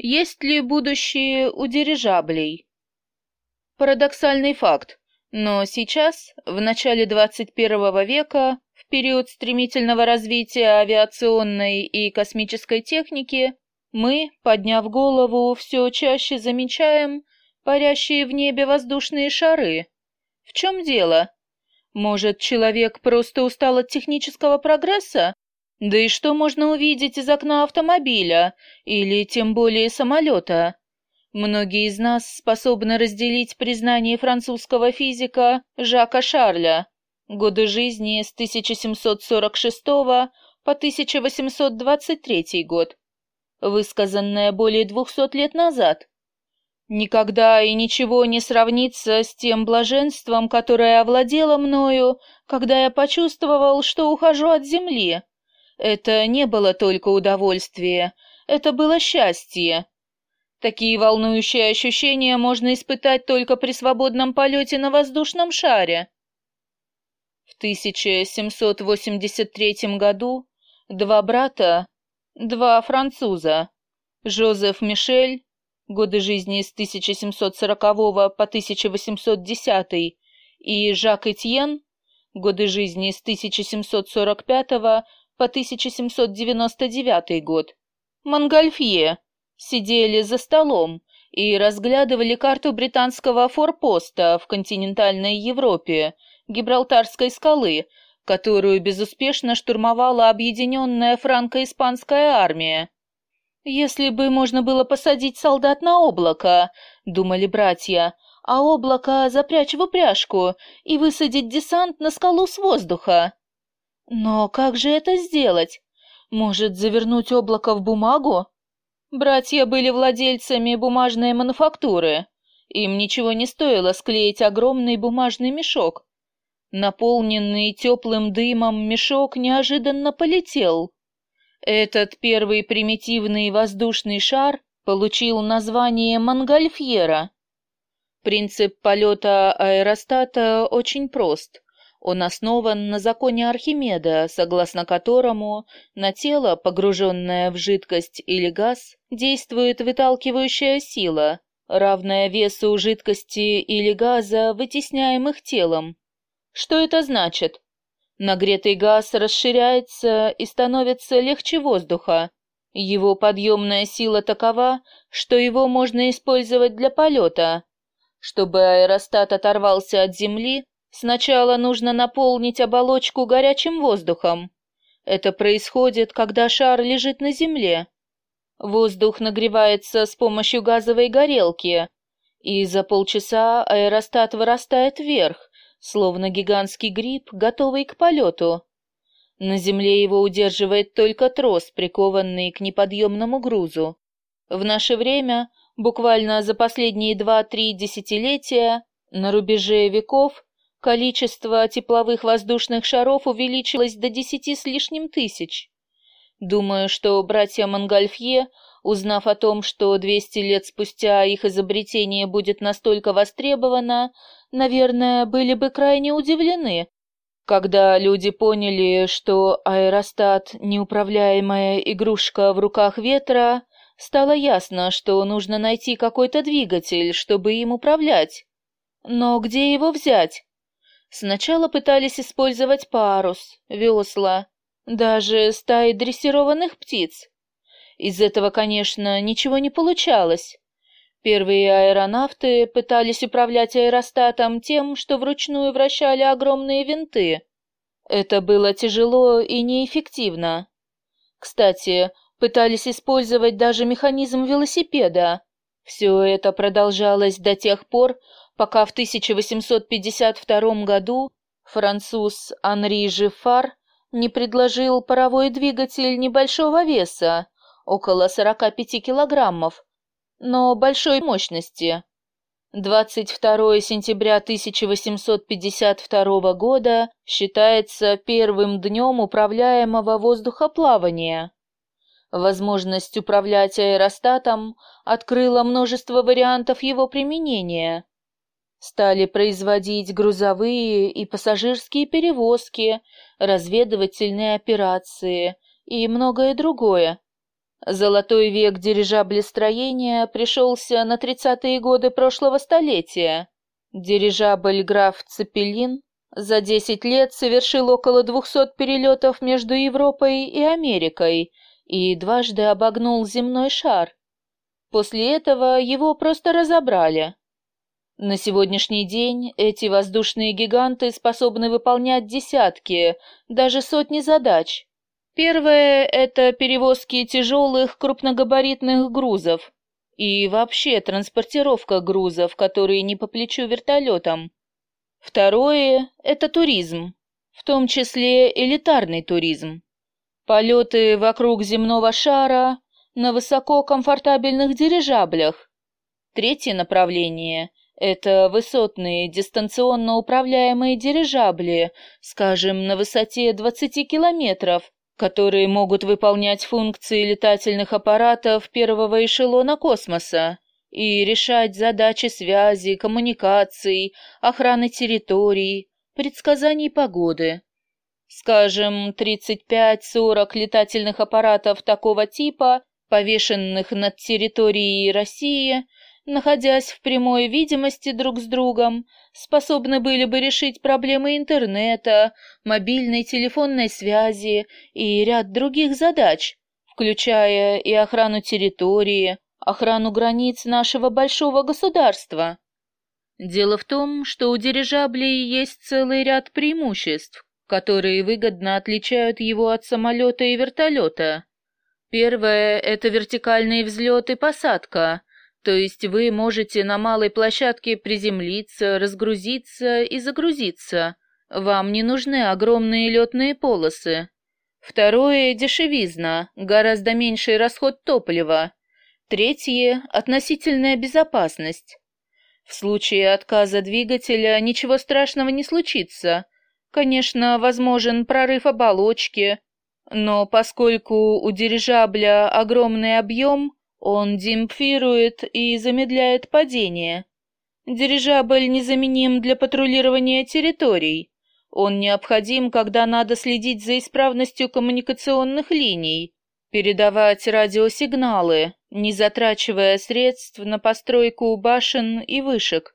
Есть ли будущее у дирижаблей? Парадоксальный факт, но сейчас, в начале 21 века, в период стремительного развития авиационной и космической техники, мы, подняв голову, все чаще замечаем парящие в небе воздушные шары. В чем дело? Может, человек просто устал от технического прогресса да и что можно увидеть из окна автомобиля или тем более самолета? Многие из нас способны разделить признание французского физика Жака Шарля. Годы жизни с 1746 по 1823 год, высказанное более двухсот лет назад. Никогда и ничего не сравнится с тем блаженством, которое овладело мною, когда я почувствовал, что ухожу от земли. Это не было только удовольствие, это было счастье. Такие волнующие ощущения можно испытать только при свободном полете на воздушном шаре. В 1783 году два брата, два француза, Жозеф Мишель, годы жизни с 1740 по 1810, и Жак Этьен, годы жизни с 1745 по 1799 год. Монгольфье сидели за столом и разглядывали карту британского форпоста в континентальной Европе, Гибралтарской скалы, которую безуспешно штурмовала объединенная франко-испанская армия. «Если бы можно было посадить солдат на облако», — думали братья, «а облако запрячь в упряжку и высадить десант на скалу с воздуха». Но как же это сделать? Может, завернуть облако в бумагу? Братья были владельцами бумажной мануфактуры. Им ничего не стоило склеить огромный бумажный мешок. Наполненный теплым дымом мешок неожиданно полетел. Этот первый примитивный воздушный шар получил название Монгольфьера. Принцип полета аэростата очень прост. Он основан на законе Архимеда, согласно которому на тело, погруженное в жидкость или газ, действует выталкивающая сила, равная весу жидкости или газа, вытесняемых телом. Что это значит? Нагретый газ расширяется и становится легче воздуха. Его подъемная сила такова, что его можно использовать для полета. Чтобы аэростат оторвался от земли, Сначала нужно наполнить оболочку горячим воздухом. Это происходит, когда шар лежит на земле. Воздух нагревается с помощью газовой горелки, и за полчаса аэростат вырастает вверх, словно гигантский гриб, готовый к полету. На земле его удерживает только трос, прикованный к неподъемному грузу. В наше время, буквально за последние два-три десятилетия, на рубеже веков, Количество тепловых воздушных шаров увеличилось до десяти с лишним тысяч. Думаю, что братья Монгольфье, узнав о том, что 200 лет спустя их изобретение будет настолько востребовано, наверное, были бы крайне удивлены, когда люди поняли, что аэростат — неуправляемая игрушка в руках ветра, стало ясно, что нужно найти какой-то двигатель, чтобы им управлять. Но где его взять? Сначала пытались использовать парус, весла, даже стаи дрессированных птиц. Из этого, конечно, ничего не получалось. Первые аэронавты пытались управлять аэростатом тем, что вручную вращали огромные винты. Это было тяжело и неэффективно. Кстати, пытались использовать даже механизм велосипеда. Все это продолжалось до тех пор, пока в 1852 году француз Анри Жифар не предложил паровой двигатель небольшого веса, около 45 килограммов, но большой мощности. 22 сентября 1852 года считается первым днем управляемого воздухоплавания. Возможность управлять аэростатом открыла множество вариантов его применения. Стали производить грузовые и пассажирские перевозки, разведывательные операции и многое другое. Золотой век дирижаблестроения пришелся на тридцатые годы прошлого столетия. Дирижабль «Граф Цепелин» за десять лет совершил около двухсот перелетов между Европой и Америкой и дважды обогнул земной шар. После этого его просто разобрали. На сегодняшний день эти воздушные гиганты способны выполнять десятки, даже сотни задач. Первое – это перевозки тяжелых крупногабаритных грузов и вообще транспортировка грузов, которые не по плечу вертолетам. Второе – это туризм, в том числе элитарный туризм. Полеты вокруг земного шара на высококомфортабельных дирижаблях. Третье направление – это высотные дистанционно управляемые дирижабли, скажем, на высоте 20 километров, которые могут выполнять функции летательных аппаратов первого эшелона космоса и решать задачи связи, коммуникаций, охраны территорий, предсказаний погоды. Скажем, 35-40 летательных аппаратов такого типа, повешенных над территорией России, находясь в прямой видимости друг с другом, способны были бы решить проблемы интернета, мобильной телефонной связи и ряд других задач, включая и охрану территории, охрану границ нашего большого государства. Дело в том, что у дирижаблей есть целый ряд преимуществ, которые выгодно отличают его от самолета и вертолета. Первое – это вертикальный взлет и посадка – то есть вы можете на малой площадке приземлиться, разгрузиться и загрузиться. Вам не нужны огромные летные полосы. Второе – дешевизна, гораздо меньший расход топлива. Третье – относительная безопасность. В случае отказа двигателя ничего страшного не случится. Конечно, возможен прорыв оболочки, но поскольку у дирижабля огромный объем, он демпфирует и замедляет падение. Дирижабль незаменим для патрулирования территорий. Он необходим, когда надо следить за исправностью коммуникационных линий, передавать радиосигналы, не затрачивая средств на постройку башен и вышек.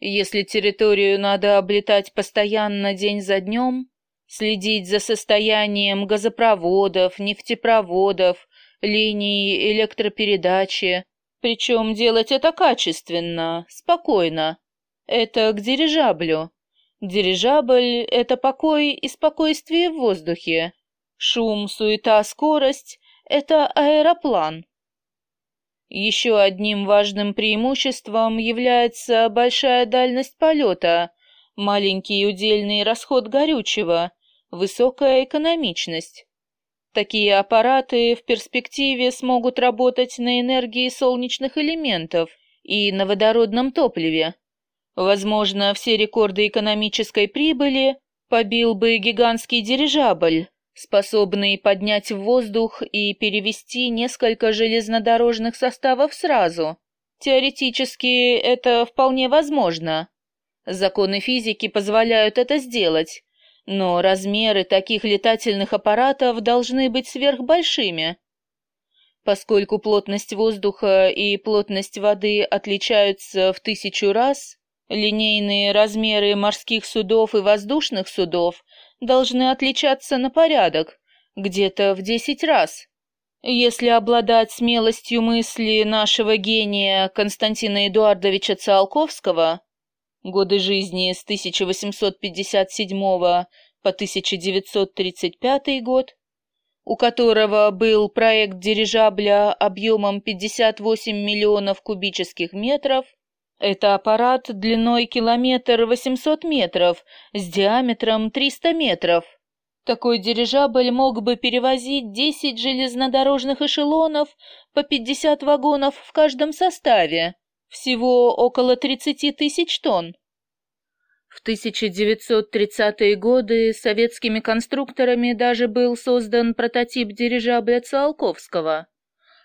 Если территорию надо облетать постоянно день за днем, следить за состоянием газопроводов, нефтепроводов, линии электропередачи, причем делать это качественно, спокойно. Это к дирижаблю. Дирижабль — это покой и спокойствие в воздухе. Шум, суета, скорость — это аэроплан. Еще одним важным преимуществом является большая дальность полета, маленький удельный расход горючего, высокая экономичность. Такие аппараты в перспективе смогут работать на энергии солнечных элементов и на водородном топливе. Возможно, все рекорды экономической прибыли побил бы гигантский дирижабль, способный поднять в воздух и перевести несколько железнодорожных составов сразу. Теоретически это вполне возможно. Законы физики позволяют это сделать, но размеры таких летательных аппаратов должны быть сверхбольшими. Поскольку плотность воздуха и плотность воды отличаются в тысячу раз, линейные размеры морских судов и воздушных судов должны отличаться на порядок, где-то в десять раз. Если обладать смелостью мысли нашего гения Константина Эдуардовича Циолковского, годы жизни с 1857 по 1935 год, у которого был проект дирижабля объемом 58 миллионов кубических метров, это аппарат длиной километр 800 метров с диаметром 300 метров. Такой дирижабль мог бы перевозить 10 железнодорожных эшелонов по 50 вагонов в каждом составе всего около 30 тысяч тонн. В 1930-е годы советскими конструкторами даже был создан прототип дирижабля Циолковского.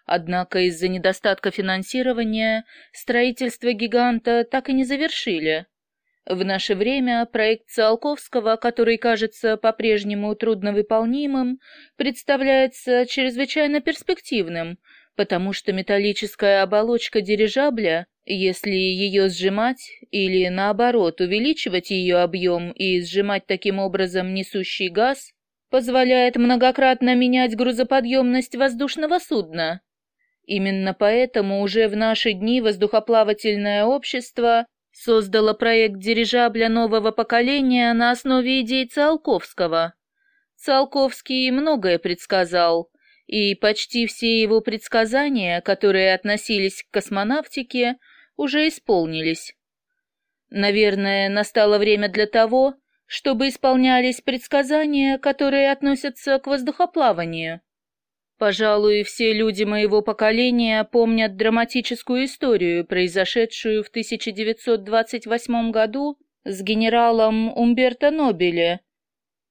Однако из-за недостатка финансирования строительство гиганта так и не завершили. В наше время проект Циолковского, который кажется по-прежнему трудновыполнимым, представляется чрезвычайно перспективным, потому что металлическая оболочка дирижабля, если ее сжимать или, наоборот, увеличивать ее объем и сжимать таким образом несущий газ, позволяет многократно менять грузоподъемность воздушного судна. Именно поэтому уже в наши дни воздухоплавательное общество создало проект дирижабля нового поколения на основе идей Циолковского. Циолковский многое предсказал, и почти все его предсказания, которые относились к космонавтике, уже исполнились. Наверное, настало время для того, чтобы исполнялись предсказания, которые относятся к воздухоплаванию. Пожалуй, все люди моего поколения помнят драматическую историю, произошедшую в 1928 году с генералом Умберто Нобеле.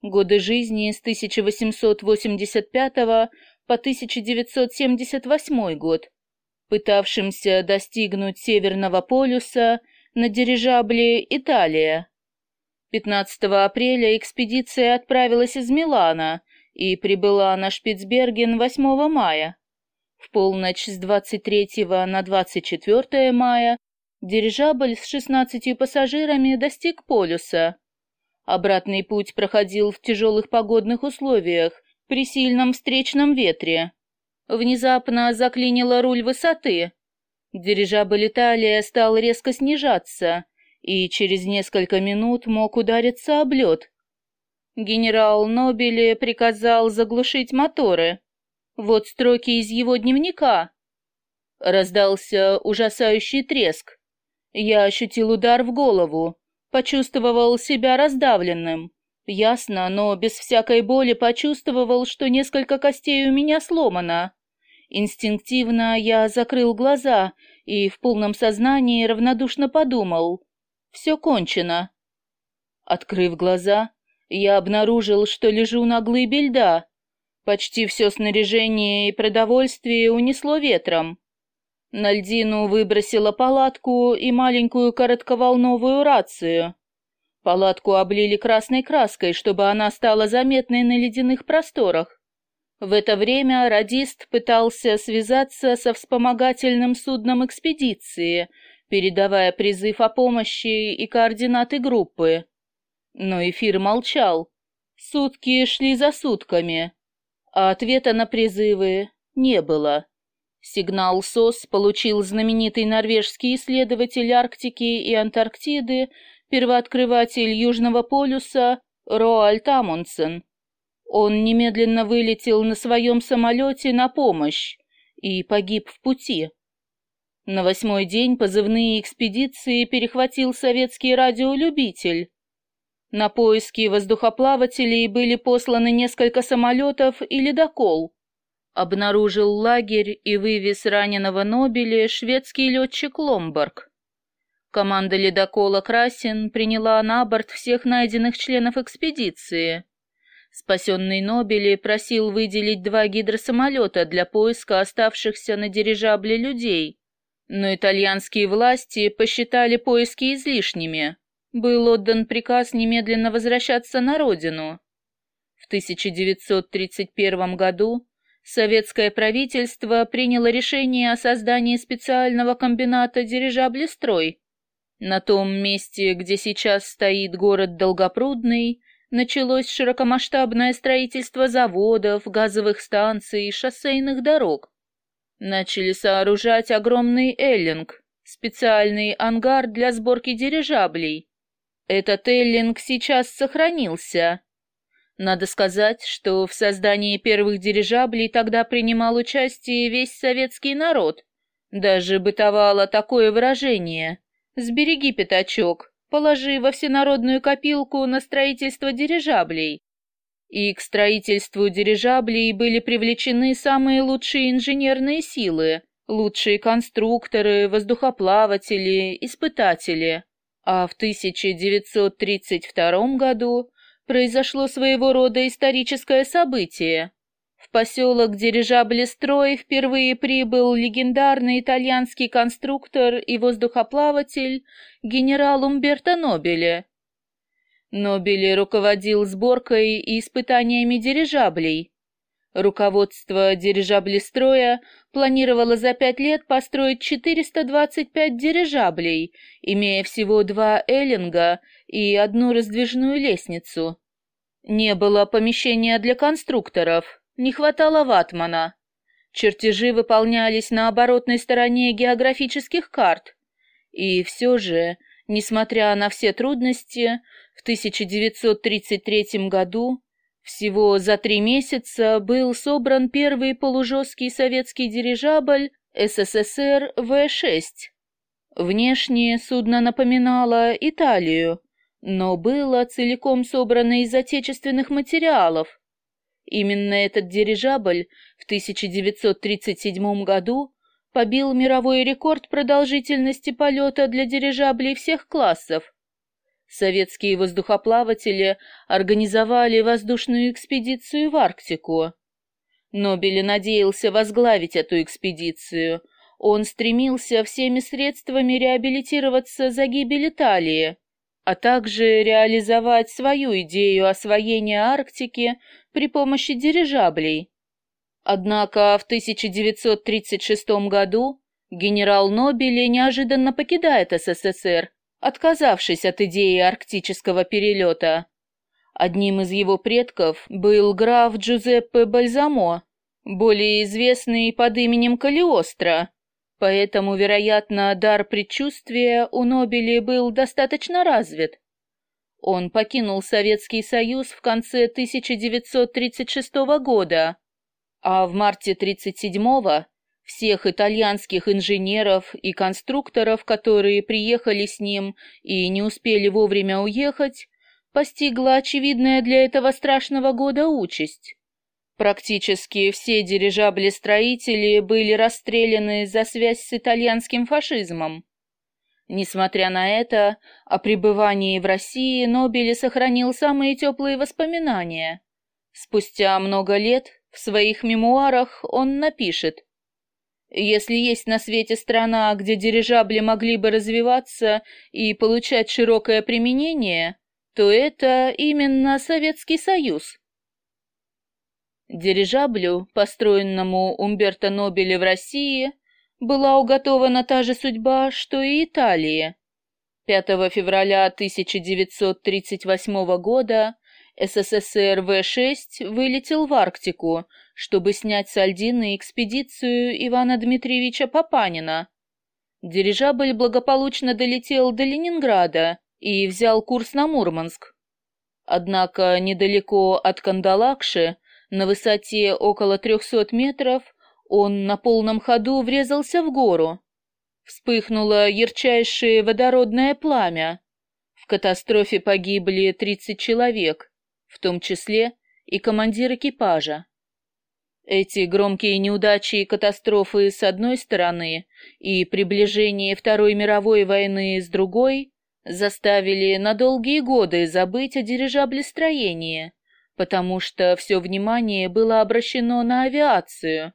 Годы жизни с 1885 по 1978 год, пытавшимся достигнуть Северного полюса на дирижабле «Италия». 15 апреля экспедиция отправилась из Милана – и прибыла на Шпицберген 8 мая. В полночь с 23 на 24 мая дирижабль с 16 пассажирами достиг полюса. Обратный путь проходил в тяжелых погодных условиях при сильном встречном ветре. Внезапно заклинило руль высоты. Дирижабль Италия стал резко снижаться и через несколько минут мог удариться об лед. Генерал Нобели приказал заглушить моторы. Вот строки из его дневника. Раздался ужасающий треск. Я ощутил удар в голову, почувствовал себя раздавленным. Ясно, но без всякой боли почувствовал, что несколько костей у меня сломано. Инстинктивно я закрыл глаза и в полном сознании равнодушно подумал. Все кончено. Открыв глаза, я обнаружил, что лежу на глыбе льда. Почти все снаряжение и продовольствие унесло ветром. На льдину выбросила палатку и маленькую коротковолновую рацию. Палатку облили красной краской, чтобы она стала заметной на ледяных просторах. В это время радист пытался связаться со вспомогательным судном экспедиции, передавая призыв о помощи и координаты группы. Но эфир молчал. Сутки шли за сутками, а ответа на призывы не было. Сигнал СОС получил знаменитый норвежский исследователь Арктики и Антарктиды, первооткрыватель Южного полюса Роальд Амундсен. Он немедленно вылетел на своем самолете на помощь и погиб в пути. На восьмой день позывные экспедиции перехватил советский радиолюбитель. На поиски воздухоплавателей были посланы несколько самолетов и ледокол. Обнаружил лагерь и вывез раненого Нобеля шведский летчик Ломбарг. Команда ледокола «Красин» приняла на борт всех найденных членов экспедиции. Спасенный Нобели просил выделить два гидросамолета для поиска оставшихся на дирижабле людей, но итальянские власти посчитали поиски излишними был отдан приказ немедленно возвращаться на родину. В 1931 году советское правительство приняло решение о создании специального комбината «Дирижаблестрой». На том месте, где сейчас стоит город Долгопрудный, началось широкомасштабное строительство заводов, газовых станций и шоссейных дорог. Начали сооружать огромный эллинг, специальный ангар для сборки дирижаблей, этот Эллинг сейчас сохранился. Надо сказать, что в создании первых дирижаблей тогда принимал участие весь советский народ. Даже бытовало такое выражение «Сбереги пятачок, положи во всенародную копилку на строительство дирижаблей». И к строительству дирижаблей были привлечены самые лучшие инженерные силы, лучшие конструкторы, воздухоплаватели, испытатели а в 1932 году произошло своего рода историческое событие. В поселок Дирижаблестрой впервые прибыл легендарный итальянский конструктор и воздухоплаватель генерал Умберто Нобеле. Нобеле руководил сборкой и испытаниями дирижаблей. Руководство дирижаблестроя планировало за пять лет построить 425 дирижаблей, имея всего два эллинга и одну раздвижную лестницу. Не было помещения для конструкторов, не хватало ватмана. Чертежи выполнялись на оборотной стороне географических карт. И все же, несмотря на все трудности, в 1933 году всего за три месяца был собран первый полужесткий советский дирижабль СССР В-6. Внешне судно напоминало Италию, но было целиком собрано из отечественных материалов. Именно этот дирижабль в 1937 году побил мировой рекорд продолжительности полета для дирижаблей всех классов. Советские воздухоплаватели организовали воздушную экспедицию в Арктику. Нобель надеялся возглавить эту экспедицию. Он стремился всеми средствами реабилитироваться за гибель Италии а также реализовать свою идею освоения Арктики при помощи дирижаблей. Однако в 1936 году генерал Нобели неожиданно покидает СССР, отказавшись от идеи арктического перелета. Одним из его предков был граф Джузеппе Бальзамо, более известный под именем Калиостро, Поэтому, вероятно, дар предчувствия у Нобели был достаточно развит. Он покинул Советский Союз в конце 1936 года, а в марте 1937 всех итальянских инженеров и конструкторов, которые приехали с ним и не успели вовремя уехать, постигла очевидная для этого страшного года участь. Практически все дирижабли-строители были расстреляны за связь с итальянским фашизмом. Несмотря на это, о пребывании в России Нобели сохранил самые теплые воспоминания. Спустя много лет в своих мемуарах он напишет «Если есть на свете страна, где дирижабли могли бы развиваться и получать широкое применение, то это именно Советский Союз». Дирижаблю, построенному Умберто Нобеле в России, была уготована та же судьба, что и Италии. 5 февраля 1938 года СССР В-6 вылетел в Арктику, чтобы снять с Альдины экспедицию Ивана Дмитриевича Папанина. Дирижабль благополучно долетел до Ленинграда и взял курс на Мурманск. Однако недалеко от Кандалакши на высоте около трехсот метров он на полном ходу врезался в гору. Вспыхнуло ярчайшее водородное пламя. В катастрофе погибли 30 человек, в том числе и командир экипажа. Эти громкие неудачи и катастрофы с одной стороны и приближение Второй мировой войны с другой заставили на долгие годы забыть о дирижаблестроении потому что все внимание было обращено на авиацию.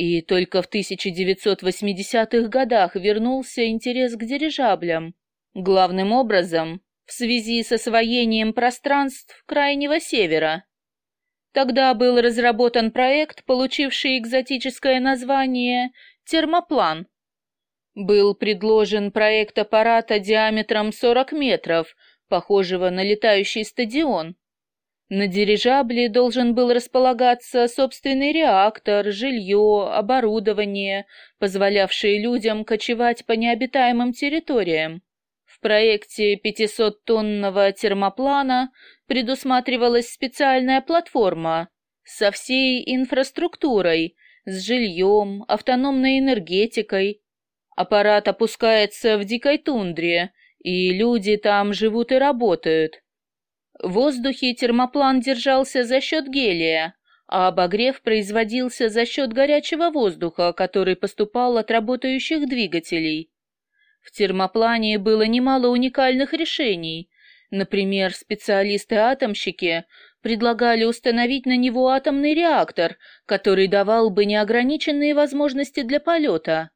И только в 1980-х годах вернулся интерес к дирижаблям, главным образом в связи с освоением пространств Крайнего Севера. Тогда был разработан проект, получивший экзотическое название «Термоплан». Был предложен проект аппарата диаметром 40 метров, похожего на летающий стадион. На дирижабле должен был располагаться собственный реактор, жилье, оборудование, позволявшие людям кочевать по необитаемым территориям. В проекте 500-тонного термоплана предусматривалась специальная платформа со всей инфраструктурой, с жильем, автономной энергетикой. Аппарат опускается в дикой тундре, и люди там живут и работают. В воздухе термоплан держался за счет гелия, а обогрев производился за счет горячего воздуха, который поступал от работающих двигателей. В термоплане было немало уникальных решений. Например, специалисты-атомщики предлагали установить на него атомный реактор, который давал бы неограниченные возможности для полета.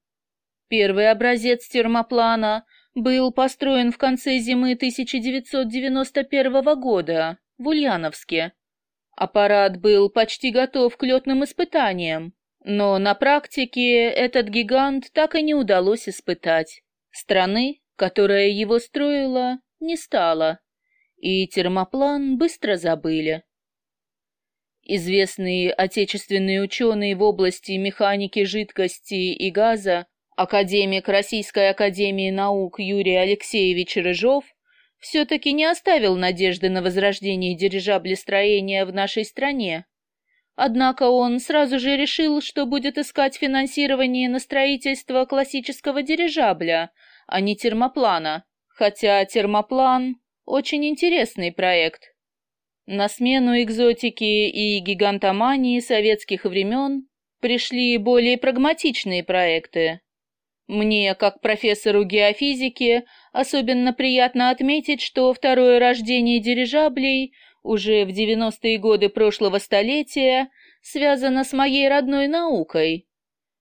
Первый образец термоплана был построен в конце зимы 1991 года в Ульяновске. Аппарат был почти готов к летным испытаниям, но на практике этот гигант так и не удалось испытать. Страны, которая его строила, не стало, и термоплан быстро забыли. Известные отечественные ученые в области механики жидкости и газа, академик Российской академии наук Юрий Алексеевич Рыжов, все-таки не оставил надежды на возрождение дирижаблестроения в нашей стране. Однако он сразу же решил, что будет искать финансирование на строительство классического дирижабля, а не термоплана, хотя термоплан – очень интересный проект. На смену экзотики и гигантомании советских времен пришли более прагматичные проекты. Мне, как профессору геофизики, особенно приятно отметить, что второе рождение дирижаблей уже в 90-е годы прошлого столетия связано с моей родной наукой.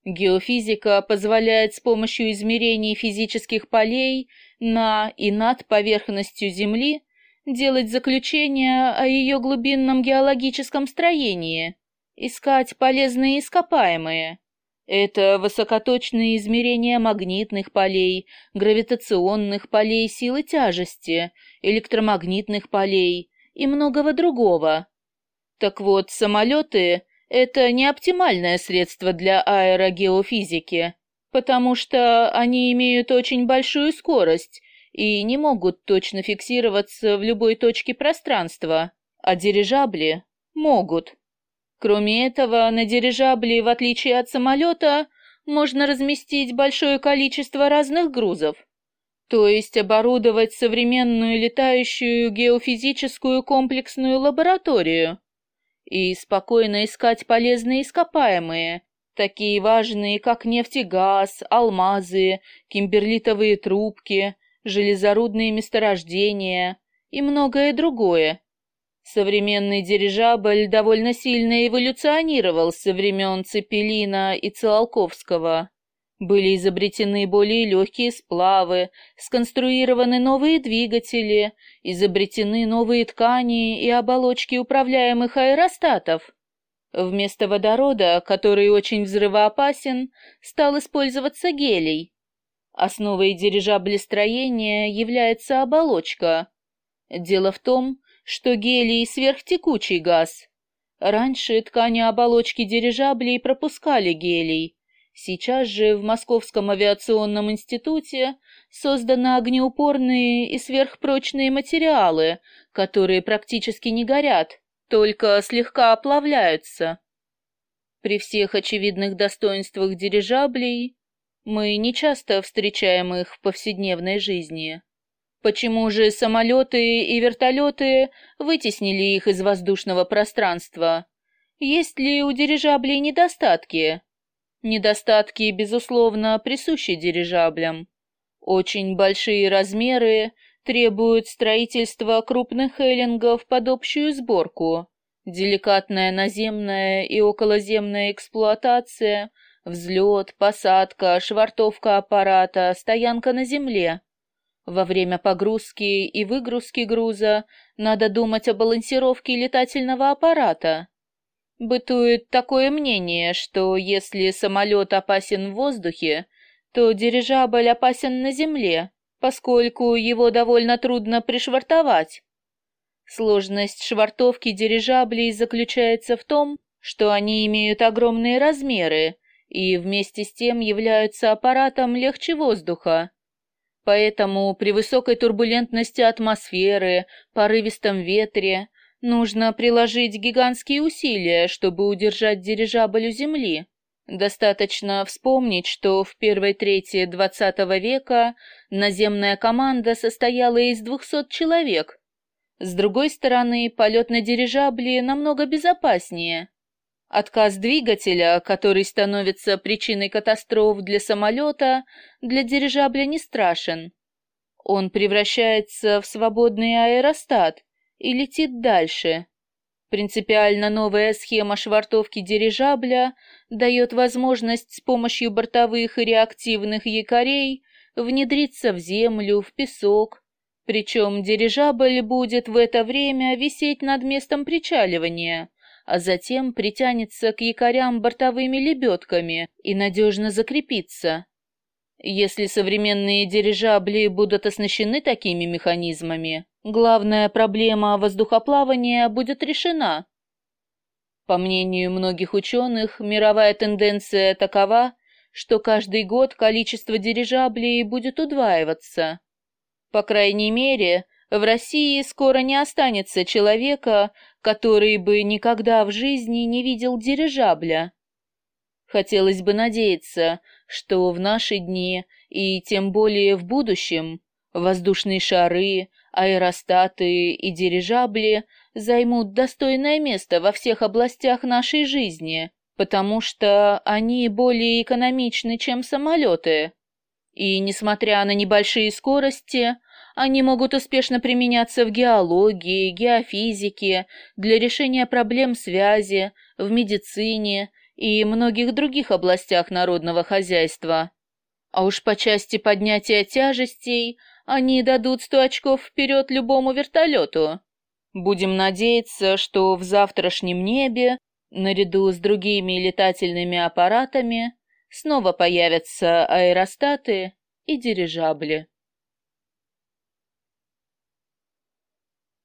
Геофизика позволяет с помощью измерений физических полей на и над поверхностью Земли делать заключения о ее глубинном геологическом строении, искать полезные ископаемые. Это высокоточные измерения магнитных полей, гравитационных полей силы тяжести, электромагнитных полей и многого другого. Так вот, самолеты это не оптимальное средство для аэрогеофизики, потому что они имеют очень большую скорость и не могут точно фиксироваться в любой точке пространства, а дирижабли могут. Кроме этого, на дирижабле, в отличие от самолета, можно разместить большое количество разных грузов, то есть оборудовать современную летающую геофизическую комплексную лабораторию, и спокойно искать полезные ископаемые, такие важные, как нефть и газ, алмазы, кимберлитовые трубки, железорудные месторождения и многое другое. Современный дирижабль довольно сильно эволюционировал со времен Цепелина и Циолковского. Были изобретены более легкие сплавы, сконструированы новые двигатели, изобретены новые ткани и оболочки управляемых аэростатов. Вместо водорода, который очень взрывоопасен, стал использоваться гелий. Основой дирижаблестроения является оболочка. Дело в том, что гелий – сверхтекучий газ. Раньше ткани оболочки дирижаблей пропускали гелий, Сейчас же в Московском авиационном институте созданы огнеупорные и сверхпрочные материалы, которые практически не горят, только слегка оплавляются. При всех очевидных достоинствах дирижаблей мы не часто встречаем их в повседневной жизни. Почему же самолеты и вертолеты вытеснили их из воздушного пространства? Есть ли у дирижаблей недостатки? Недостатки, безусловно, присущи дирижаблям. Очень большие размеры требуют строительства крупных эллингов под общую сборку, деликатная наземная и околоземная эксплуатация, взлет, посадка, швартовка аппарата, стоянка на земле. Во время погрузки и выгрузки груза надо думать о балансировке летательного аппарата. Бытует такое мнение, что если самолет опасен в воздухе, то дирижабль опасен на земле, поскольку его довольно трудно пришвартовать. Сложность швартовки дирижаблей заключается в том, что они имеют огромные размеры и вместе с тем являются аппаратом легче воздуха. Поэтому при высокой турбулентности атмосферы, порывистом ветре, Нужно приложить гигантские усилия, чтобы удержать дирижабль у земли. Достаточно вспомнить, что в первой трети XX века наземная команда состояла из 200 человек. С другой стороны, полет на дирижабле намного безопаснее. Отказ двигателя, который становится причиной катастроф для самолета, для дирижабля не страшен. Он превращается в свободный аэростат, и летит дальше. Принципиально новая схема швартовки дирижабля дает возможность с помощью бортовых и реактивных якорей внедриться в землю, в песок. Причем дирижабль будет в это время висеть над местом причаливания, а затем притянется к якорям бортовыми лебедками и надежно закрепится. Если современные дирижабли будут оснащены такими механизмами, главная проблема воздухоплавания будет решена. По мнению многих ученых, мировая тенденция такова, что каждый год количество дирижаблей будет удваиваться. По крайней мере, в России скоро не останется человека, который бы никогда в жизни не видел дирижабля. Хотелось бы надеяться, что в наши дни и тем более в будущем воздушные шары, аэростаты и дирижабли займут достойное место во всех областях нашей жизни, потому что они более экономичны, чем самолеты. И, несмотря на небольшие скорости, они могут успешно применяться в геологии, геофизике, для решения проблем связи, в медицине и многих других областях народного хозяйства. А уж по части поднятия тяжестей они дадут сто очков вперед любому вертолету. Будем надеяться, что в завтрашнем небе, наряду с другими летательными аппаратами, снова появятся аэростаты и дирижабли.